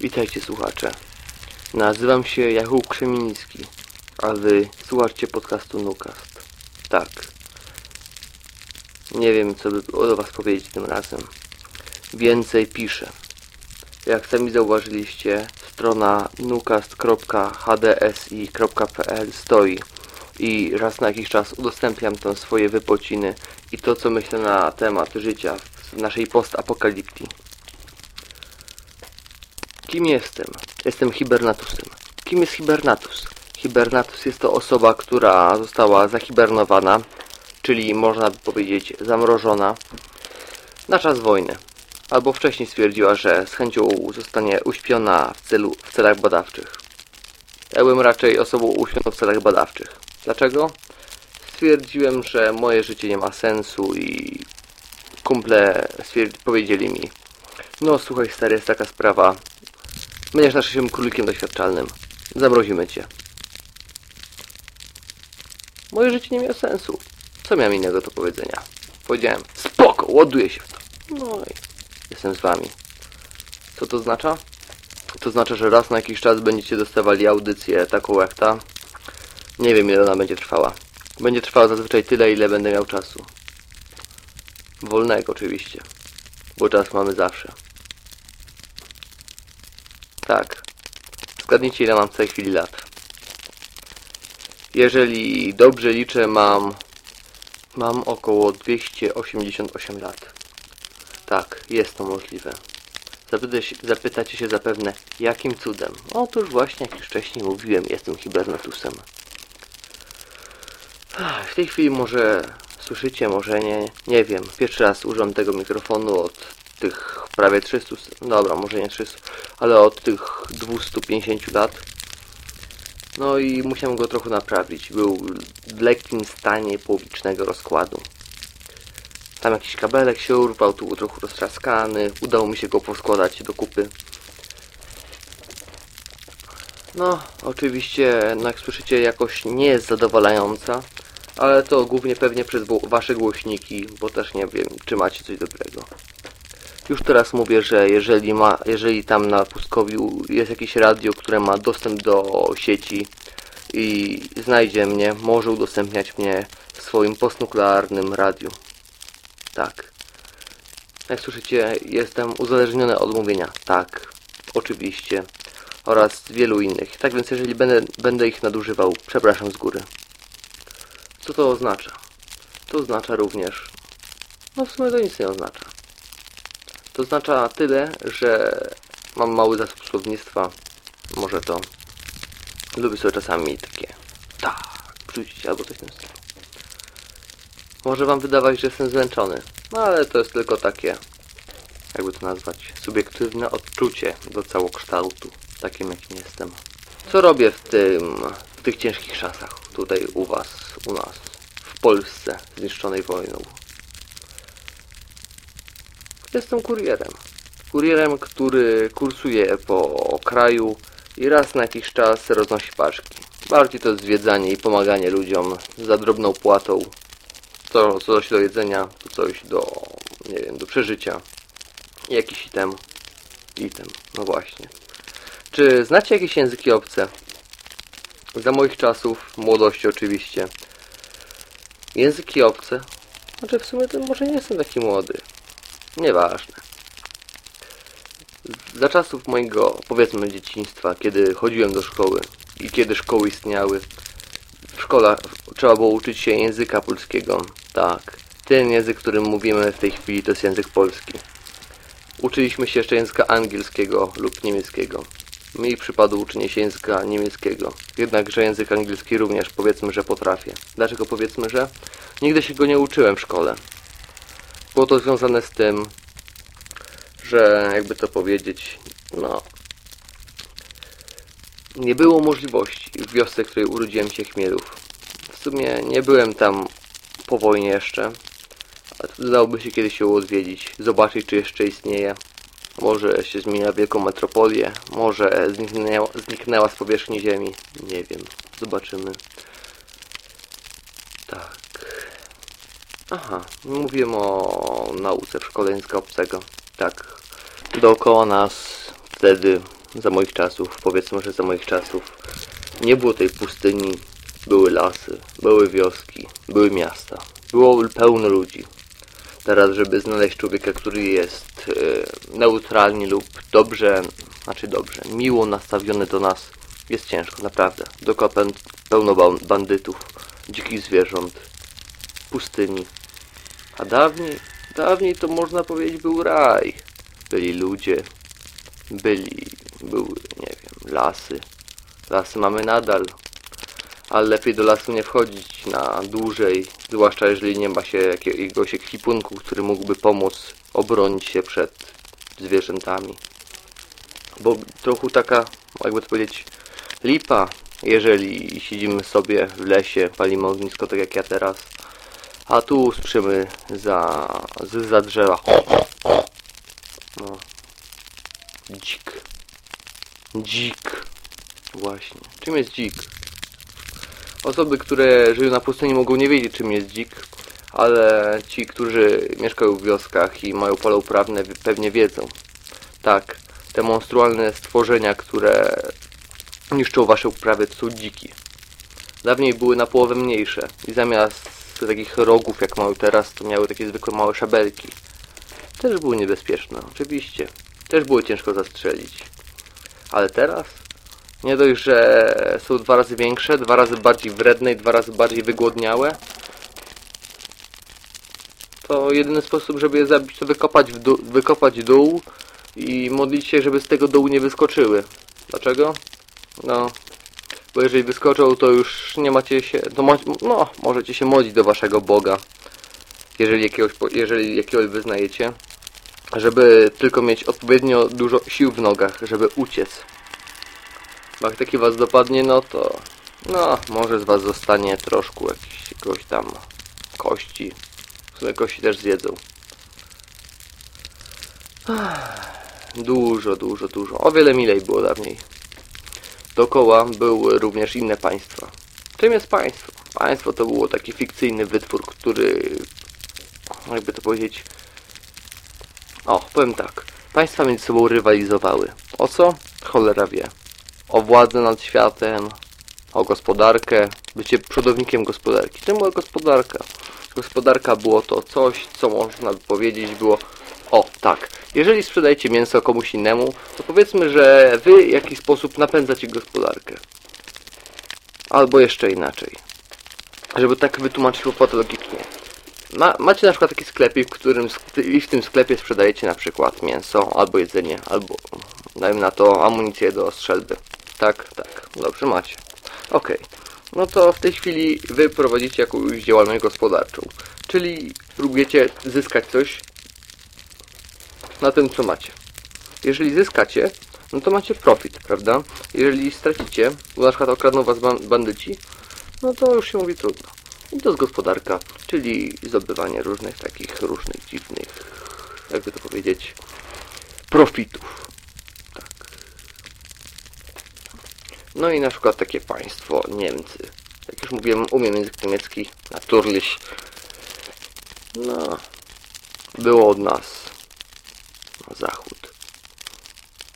Witajcie słuchacze. Nazywam się Jakub Krzemiński, a wy słuchacie podcastu Nukast. Tak. Nie wiem, co by do was powiedzieć tym razem. Więcej piszę. Jak sami zauważyliście, strona nukast.hdsi.pl stoi i raz na jakiś czas udostępniam tam swoje wypociny i to, co myślę na temat życia w naszej postapokaliptii. Kim jestem? Jestem hibernatusem. Kim jest hibernatus? Hibernatus jest to osoba, która została zahibernowana, czyli można by powiedzieć zamrożona na czas wojny. Albo wcześniej stwierdziła, że z chęcią zostanie uśpiona w, celu, w celach badawczych. Ja byłem raczej osobą uśpioną w celach badawczych. Dlaczego? Stwierdziłem, że moje życie nie ma sensu i kumple powiedzieli mi no słuchaj stary, jest taka sprawa. Będziesz naszym królikiem doświadczalnym. Zamrozimy cię. Moje życie nie miało sensu. Co miałem innego do powiedzenia? Powiedziałem, spoko, ładuję się w to. No i jestem z wami. Co to oznacza? To znaczy, że raz na jakiś czas będziecie dostawali audycję taką jak ta. Nie wiem ile ona będzie trwała. Będzie trwała zazwyczaj tyle, ile będę miał czasu. Wolnego oczywiście. Bo czas mamy zawsze. Tak. Zgadnijcie ile mam w tej chwili lat. Jeżeli dobrze liczę, mam... Mam około 288 lat. Tak, jest to możliwe. Zapytacie się zapewne, jakim cudem? Otóż właśnie, jak już wcześniej mówiłem, jestem hibernatusem. W tej chwili może słyszycie, może nie, nie wiem. Pierwszy raz używam tego mikrofonu od tych prawie 300, s- dobra, może nie 300, ale od tych 250 lat. No i musiałem go trochę naprawić. Był w lekkim stanie połowicznego rozkładu. Tam jakiś kabelek się urwał, tu był trochę roztrzaskany. Udało mi się go poskładać do kupy. No, oczywiście, no jak słyszycie, jakość nie jest zadowalająca, ale to głównie pewnie przez wasze głośniki, bo też nie wiem, czy macie coś dobrego. Już teraz mówię, że jeżeli, ma, jeżeli tam na pustkowiu jest jakieś radio, które ma dostęp do sieci i znajdzie mnie, może udostępniać mnie w swoim postnuklearnym radiu. Tak. Jak słyszycie, jestem uzależniony od mówienia. Tak, oczywiście. Oraz wielu innych. Tak więc jeżeli będę, będę ich nadużywał, przepraszam z góry. Co to oznacza? To oznacza również... No w sumie to nic nie oznacza. To oznacza tyle, że mam mały zasób słownictwa. Może to... Lubię sobie czasami takie... Tak, wrzucić albo coś tym stylu. Może wam wydawać, że jestem zmęczony. No ale to jest tylko takie... Jakby to nazwać? Subiektywne odczucie do całokształtu. Takim jakim jestem. Co robię w tym... W tych ciężkich czasach? Tutaj u was, u nas. W Polsce zniszczonej wojną. Jestem kurierem. Kurierem, który kursuje po kraju i raz na jakiś czas roznosi paczki. Bardziej to zwiedzanie i pomaganie ludziom za drobną płatą. To coś do jedzenia, to coś do, nie wiem, do przeżycia. Jakiś item. Item, no właśnie. Czy znacie jakieś języki obce? Za moich czasów, młodości oczywiście. Języki obce? Znaczy w sumie to może nie jestem taki młody. Nieważne. Za czasów mojego, powiedzmy, dzieciństwa, kiedy chodziłem do szkoły i kiedy szkoły istniały, w szkole trzeba było uczyć się języka polskiego. Tak, ten język, którym mówimy w tej chwili, to jest język polski. Uczyliśmy się jeszcze języka angielskiego lub niemieckiego. Mi przypadło uczenie się języka niemieckiego. Jednakże język angielski również powiedzmy, że potrafię. Dlaczego powiedzmy, że? Nigdy się go nie uczyłem w szkole. Było to związane z tym, że jakby to powiedzieć, no nie było możliwości w wiosce, w której urodziłem się Chmielów. W sumie nie byłem tam po wojnie jeszcze, ale dałoby się kiedyś ją odwiedzić, zobaczyć czy jeszcze istnieje. Może się zmienia wielką metropolię, może zniknęła, zniknęła z powierzchni ziemi. Nie wiem, zobaczymy. Aha, mówiłem o nauce w szkole języka obcego. Tak. Dookoła nas wtedy za moich czasów, powiedzmy, że za moich czasów, nie było tej pustyni, były lasy, były wioski, były miasta, było pełno ludzi. Teraz, żeby znaleźć człowieka, który jest e, neutralnie lub dobrze, znaczy dobrze, miło nastawiony do nas, jest ciężko, naprawdę. Dookoła pe- pełno ba- bandytów, dzikich zwierząt, pustyni. A dawniej, dawniej to można powiedzieć był raj. Byli ludzie, byli, były, nie wiem, lasy. Lasy mamy nadal, ale lepiej do lasu nie wchodzić na dłużej, zwłaszcza jeżeli nie ma się jakiegoś ekwipunku, który mógłby pomóc obronić się przed zwierzętami. Bo trochę taka, jakby to powiedzieć, lipa, jeżeli siedzimy sobie w lesie, palimy ognisko, tak jak ja teraz, a tu słyszymy za, za drzewa. No. Dzik. Dzik. Właśnie. Czym jest dzik? Osoby, które żyją na pustyni mogą nie wiedzieć czym jest dzik, ale ci, którzy mieszkają w wioskach i mają pole uprawne pewnie wiedzą. Tak, te monstrualne stworzenia, które niszczą wasze uprawy, to są dziki. Dawniej były na połowę mniejsze i zamiast takich rogów jak mają teraz, to miały takie zwykłe małe szabelki. Też były niebezpieczne, oczywiście. Też było ciężko zastrzelić. Ale teraz nie dość, że są dwa razy większe, dwa razy bardziej wredne i dwa razy bardziej wygłodniałe, to jedyny sposób, żeby je zabić, to wykopać, w dół, wykopać dół i modlić się, żeby z tego dołu nie wyskoczyły. Dlaczego? No, bo jeżeli wyskoczą, to już nie macie się, to mo, no, możecie się modlić do waszego Boga, jeżeli jakiegoś, jeżeli jakiegoś wyznajecie, żeby tylko mieć odpowiednio dużo sił w nogach, żeby uciec. Bo jak taki was dopadnie, no to no, może z was zostanie troszkę jakiegoś tam kości. W sumie kości też zjedzą. Dużo, dużo, dużo. O wiele milej było dawniej. Dookoła były również inne państwa. Czym jest państwo? Państwo to było taki fikcyjny wytwór, który, jakby to powiedzieć, o, powiem tak. Państwa między sobą rywalizowały. O co? Cholera wie. O władzę nad światem, o gospodarkę, bycie przodownikiem gospodarki. Czym była gospodarka? Gospodarka było to coś, co można by powiedzieć było o, tak. Jeżeli sprzedajecie mięso komuś innemu, to powiedzmy, że wy w jakiś sposób napędzacie gospodarkę. Albo jeszcze inaczej. Żeby tak wytłumaczyć patologicznie. Ma, macie na przykład taki sklepik, w którym i w tym sklepie sprzedajecie na przykład mięso, albo jedzenie, albo dajmy na to amunicję do strzelby. Tak, tak, dobrze macie. Okej. No to w tej chwili wy prowadzicie jakąś działalność gospodarczą. Czyli próbujecie zyskać coś na tym, co macie. Jeżeli zyskacie, no to macie profit, prawda? Jeżeli stracicie, bo na przykład okradną was ban- bandyci, no to już się mówi trudno. I to jest gospodarka, czyli zdobywanie różnych takich, różnych dziwnych, jakby to powiedzieć, profitów. Tak. No i na przykład takie państwo Niemcy. Jak już mówiłem, umiem język niemiecki, naturlich. No, było od nas na zachód.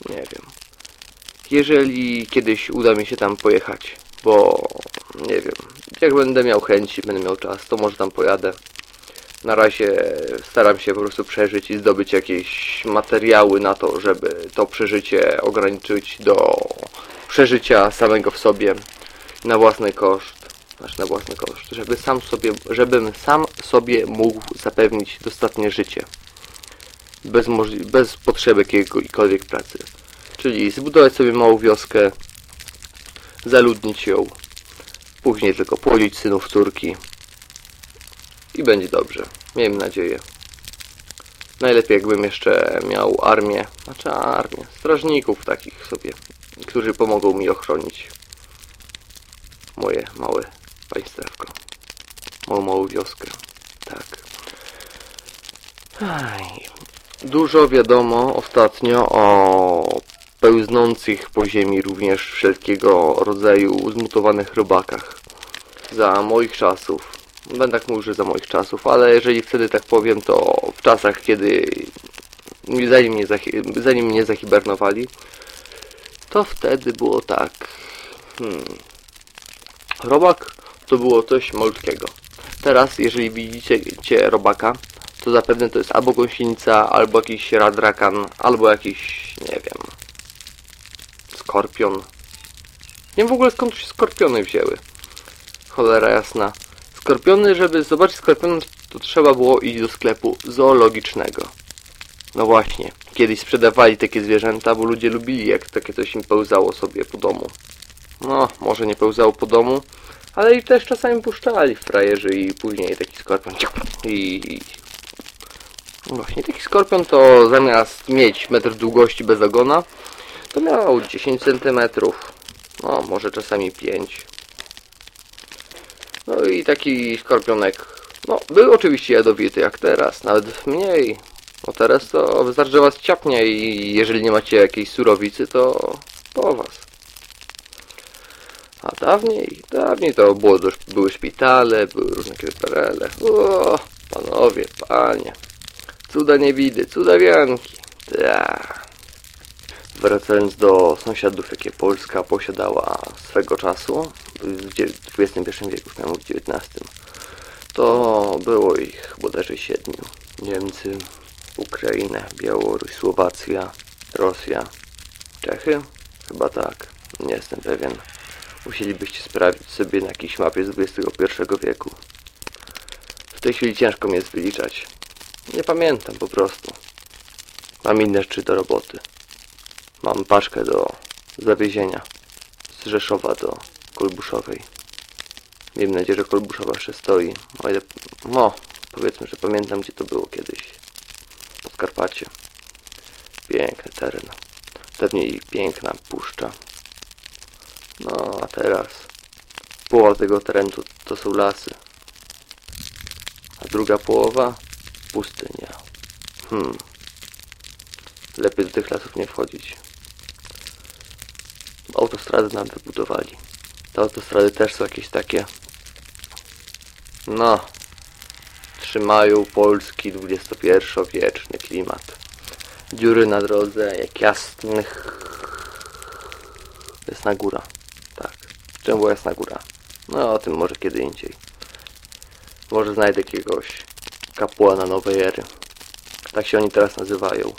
Nie wiem. Jeżeli kiedyś uda mi się tam pojechać, bo nie wiem, jak będę miał chęci, będę miał czas, to może tam pojadę. Na razie staram się po prostu przeżyć i zdobyć jakieś materiały na to, żeby to przeżycie ograniczyć do przeżycia samego w sobie na własny koszt. Znaczy na własny koszt, żeby sam sobie, żebym sam sobie mógł zapewnić dostatnie życie bez, bez potrzeby jakiejkolwiek pracy. Czyli zbudować sobie małą wioskę, zaludnić ją, później tylko płodzić synów córki i będzie dobrze. Miejmy nadzieję. Najlepiej jakbym jeszcze miał armię, znaczy armię, strażników takich sobie, którzy pomogą mi ochronić moje małe państewko, moją małą wioskę. Tak. Dużo wiadomo ostatnio o pełznących po ziemi również wszelkiego rodzaju zmutowanych robakach. Za moich czasów, będę tak mówił, że za moich czasów, ale jeżeli wtedy tak powiem, to w czasach, kiedy zanim mnie, zanim mnie zahibernowali, to wtedy było tak. Hmm. Robak to było coś malutkiego. Teraz, jeżeli widzicie robaka, to zapewne to jest albo gąsienica, albo jakiś radrakan, albo jakiś, nie wiem, skorpion. Nie wiem w ogóle skąd się skorpiony wzięły. Cholera jasna. Skorpiony, żeby zobaczyć skorpion, to trzeba było iść do sklepu zoologicznego. No właśnie, kiedyś sprzedawali takie zwierzęta, bo ludzie lubili, jak takie coś im pełzało sobie po domu. No, może nie pełzało po domu, ale i też czasami puszczali frajerzy i później taki skorpion i... właśnie, taki skorpion to zamiast mieć metr długości bez ogona, to miał 10 cm, no może czasami 5. No i taki skorpionek, no był oczywiście jadowity jak teraz, nawet mniej. No teraz to wystarczy, że was ciapnie i jeżeli nie macie jakiejś surowicy, to po was. A dawniej, dawniej to było, były szpitale, były różne kreperele. O, panowie, panie. Cuda nie widy, cuda wianki. Ta. Wracając do sąsiadów, jakie Polska posiadała swego czasu, w XXI wieku, w XIX, to było ich bodajże siedmiu. Niemcy, Ukraina, Białoruś, Słowacja, Rosja, Czechy? Chyba tak, nie jestem pewien. Musielibyście sprawdzić sobie na jakiejś mapie z XXI wieku. W tej chwili ciężko mi jest wyliczać. Nie pamiętam po prostu. Mam inne rzeczy do roboty. Mam paszkę do zawiezienia z Rzeszowa do Kolbuszowej. Miejmy nadzieję, że Kolbuszowa jeszcze stoi. O ile... No, powiedzmy, że pamiętam gdzie to było kiedyś. Podkarpacie. Piękny teren. Pewnie i piękna puszcza. No, a teraz połowa tego terenu to są lasy. A druga połowa pustynia. Hmm. Lepiej do tych lasów nie wchodzić. Autostrady nam wybudowali. Te autostrady też są jakieś takie. No. Trzymają polski XXI-wieczny klimat. Dziury na drodze, jak jasnych. Jasna góra. Tak. Czemu była jasna góra? No o tym może kiedy indziej. Może znajdę jakiegoś kapłana nowej ery. Tak się oni teraz nazywają.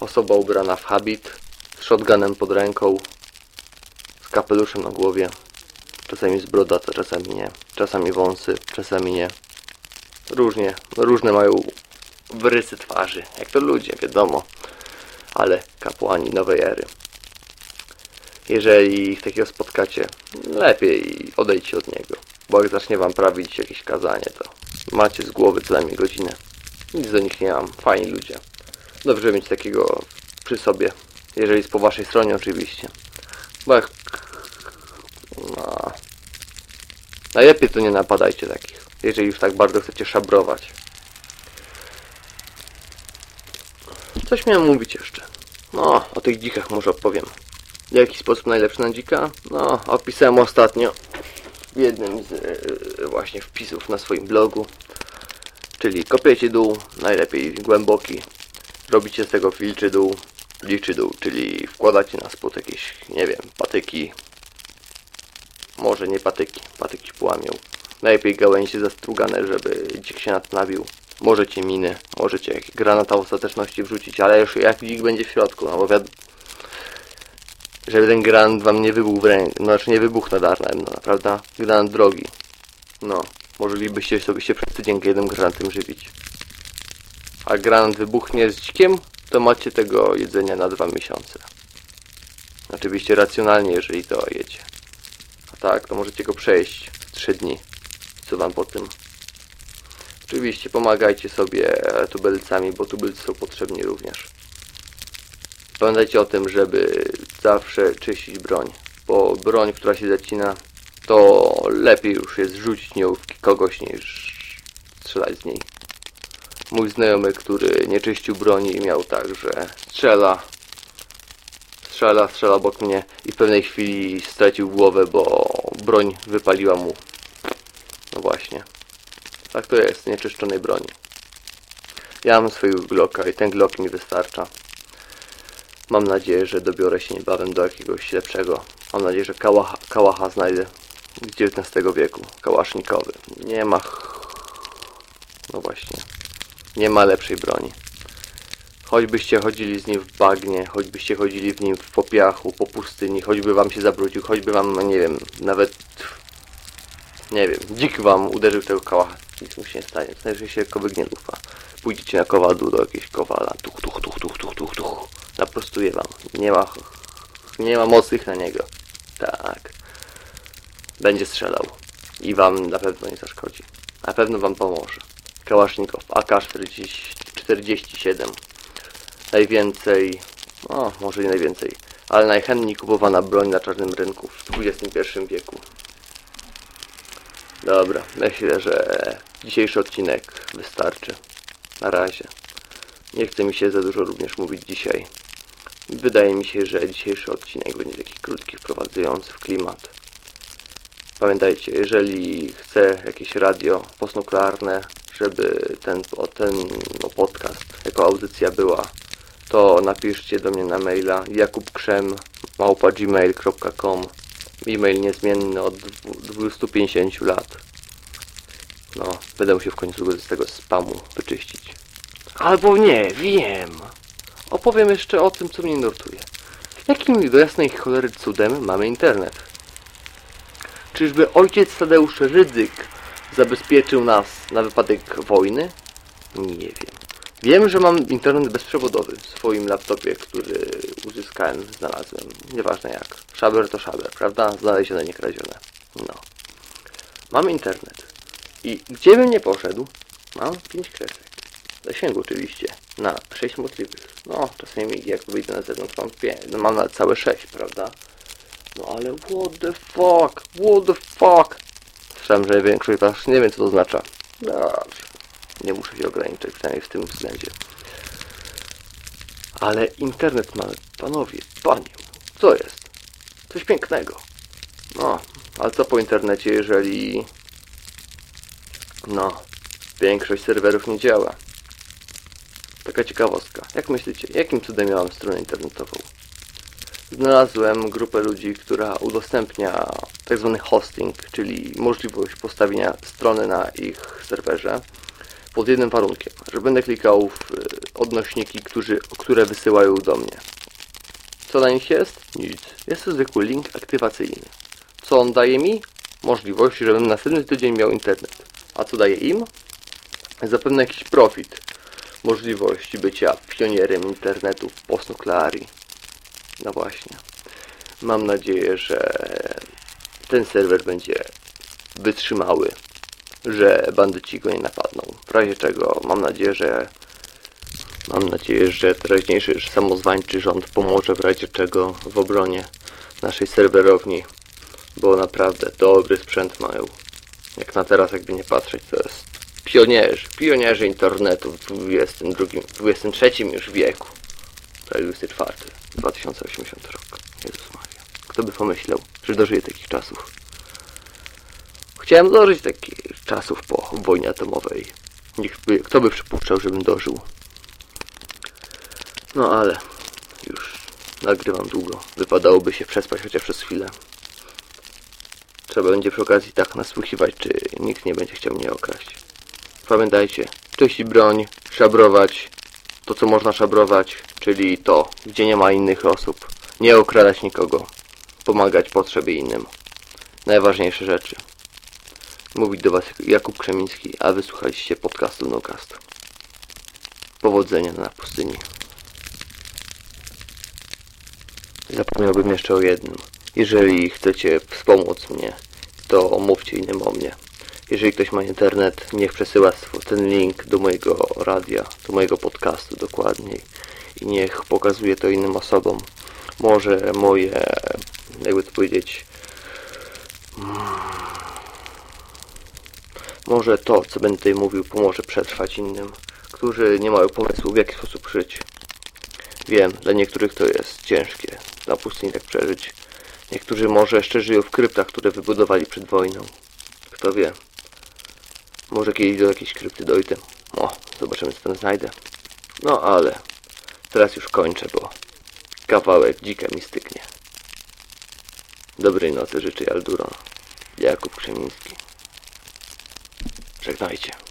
Osoba ubrana w habit, z shotgunem pod ręką, z kapeluszem na głowie. Czasami z brodata, czasami nie. Czasami wąsy, czasami nie. Różnie, różne mają wrysy twarzy. Jak to ludzie, wiadomo. Ale kapłani nowej ery. Jeżeli ich takiego spotkacie, lepiej odejdźcie od niego. Bo jak zacznie wam prawić jakieś kazanie, to macie z głowy co najmniej godzinę. Nic do nich nie mam. Fajni ludzie. Dobrze mieć takiego przy sobie. Jeżeli jest po waszej stronie oczywiście. Bo jak... No... Najlepiej to nie napadajcie takich. Jeżeli już tak bardzo chcecie szabrować. Coś miałem mówić jeszcze. No, o tych dzikach może opowiem. W jaki sposób najlepszy na dzika? No, opisałem ostatnio w jednym z yy, właśnie wpisów na swoim blogu. Czyli kopiecie dół, najlepiej głęboki. Robicie z tego wilczy dół, liczy dół, czyli wkładacie na spód jakieś, nie wiem, patyki. Może nie patyki, patyki połamią. Najlepiej gałęzie zastrugane, żeby dzik się nadnawił. Możecie miny, możecie granata ostateczności wrzucić, ale już jak dzik będzie w środku, no bo wiadomo, żeby ten granat wam nie wybuchł w rękę, no, znaczy nie wybuchł nad no prawda? Granat drogi. No, moglibyście sobie się przez tydzień jednym granatem żywić. A granat wybuchnie z dzikiem, to macie tego jedzenia na dwa miesiące. Oczywiście racjonalnie, jeżeli to jedzie. A tak, to możecie go przejść w trzy dni. Co wam po tym? Oczywiście pomagajcie sobie tubylcami, bo tubylcy są potrzebni również. Pamiętajcie o tym, żeby zawsze czyścić broń, bo broń, która się zacina, to lepiej już jest rzucić nią w kogoś niż strzelać z niej. Mój znajomy, który nie czyścił broni miał tak, że strzela, strzela, strzela obok mnie i w pewnej chwili stracił głowę, bo broń wypaliła mu. No właśnie. Tak to jest, nieczyszczonej broni. Ja mam swojego Glocka i ten Glock mi wystarcza. Mam nadzieję, że dobiorę się niebawem do jakiegoś lepszego. Mam nadzieję, że kałacha, kałacha znajdę z XIX wieku. Kałasznikowy. Nie ma... No właśnie. Nie ma lepszej broni. Choćbyście chodzili z nim w bagnie, choćbyście chodzili w nim w popiachu, po pustyni, choćby wam się zabrudził, choćby wam, nie wiem, nawet... Nie wiem, dzik wam uderzył w tego kałacha. Nic mu się nie stanie. Najwyżej się kowygnie dufa. Pójdziecie na kowadło do jakiegoś kowala. Tuch, tuch, tuch, tuch, tuch, tuch, tuch. Naprostuje wam. Nie ma... Nie ma mocnych na niego. Tak. Będzie strzelał. I wam na pewno nie zaszkodzi. Na pewno wam pomoże. Kałasznikow AK-47. Najwięcej... O, może nie najwięcej. Ale najchętniej kupowana broń na czarnym rynku w XXI wieku. Dobra, myślę, że dzisiejszy odcinek wystarczy. Na razie. Nie chce mi się za dużo również mówić dzisiaj. Wydaje mi się, że dzisiejszy odcinek będzie taki krótki, wprowadzający w klimat. Pamiętajcie, jeżeli chce jakieś radio postnuklearne, żeby ten, ten no, podcast jako audycja była, to napiszcie do mnie na maila jakubkrzem małpa gmail.com e-mail niezmienny od dwu- 250 lat. No, będę musiał w końcu z tego spamu wyczyścić. Albo nie, wiem. Opowiem jeszcze o tym, co mnie nurtuje. Jakim do jasnej cholery cudem mamy internet? Czyżby ojciec Tadeusz Rydzyk zabezpieczył nas na wypadek wojny? Nie wiem. Wiem, że mam internet bezprzewodowy w swoim laptopie, który uzyskałem, znalazłem. Nieważne jak. Szaber to szaber, prawda? Znalezione, nie kradzione. No. Mam internet. I gdzie bym nie poszedł, mam 5 kresek. Zasięgu oczywiście. Na 6 możliwych. No, czasami jak wyjdę na zewnątrz mam 5. No mam nawet całe 6, prawda? No ale what the fuck? What the fuck? Słyszałem, że większość was nie wiem co to oznacza. Dobrze. Nie muszę się ograniczać, przynajmniej w tym względzie. Ale internet mamy, panowie, panie. Co jest? Coś pięknego. No, ale co po internecie, jeżeli... No, większość serwerów nie działa. Taka ciekawostka. Jak myślicie, jakim cudem miałam stronę internetową? Znalazłem grupę ludzi, która udostępnia tak zwany hosting, czyli możliwość postawienia strony na ich serwerze pod jednym warunkiem, że będę klikał w y, odnośniki, którzy, które wysyłają do mnie. Co na nich jest? Nic. Jest to zwykły link aktywacyjny. Co on daje mi? Możliwość, żebym następny tydzień miał internet. A co daje im? Zapewne jakiś profit. Możliwość bycia pionierem internetu w postnuklearii. No właśnie. Mam nadzieję, że ten serwer będzie wytrzymały, że bandyci go nie napadną. W razie czego mam nadzieję, że mam nadzieję, że teraźniejszy samozwańczy rząd pomoże w razie czego w obronie naszej serwerowni, bo naprawdę dobry sprzęt mają. Jak na teraz, jakby nie patrzeć, to jest pionierzy, pionierzy internetu w 22, 23 już wieku. Prawie 24, 2080 rok. Jezus Maria. Kto by pomyślał, że dożyje takich czasów? Chciałem dożyć takich czasów po wojnie atomowej. Nikt by, kto by przypuszczał, żebym dożył. No ale już nagrywam długo. Wypadałoby się przespać chociaż przez chwilę. Trzeba będzie przy okazji tak nasłuchiwać, czy nikt nie będzie chciał mnie okraść. Pamiętajcie, czyścić broń, szabrować to, co można szabrować, czyli to, gdzie nie ma innych osób. Nie okradać nikogo. Pomagać potrzebie innym. Najważniejsze rzeczy. Mówić do Was Jakub Krzemiński, a wysłuchaliście podcastu NoCast. Powodzenia na pustyni. Zapomniałbym jeszcze o jednym. Jeżeli chcecie wspomóc mnie, to mówcie innym o mnie. Jeżeli ktoś ma internet, niech przesyła ten link do mojego radia, do mojego podcastu dokładniej i niech pokazuje to innym osobom. Może moje, jakby to powiedzieć, mm, może to, co będę tutaj mówił, pomoże przetrwać innym, którzy nie mają pomysłu, w jaki sposób żyć. Wiem, dla niektórych to jest ciężkie, na pustyni tak przeżyć. Niektórzy może jeszcze żyją w kryptach, które wybudowali przed wojną. Kto wie. Może kiedyś do jakiejś krypty dojdę. O, zobaczymy co tam znajdę. No ale teraz już kończę, bo kawałek dzika mi styknie. Dobrej nocy życzy Alduron. Jakub Krzemiński. Żegnajcie.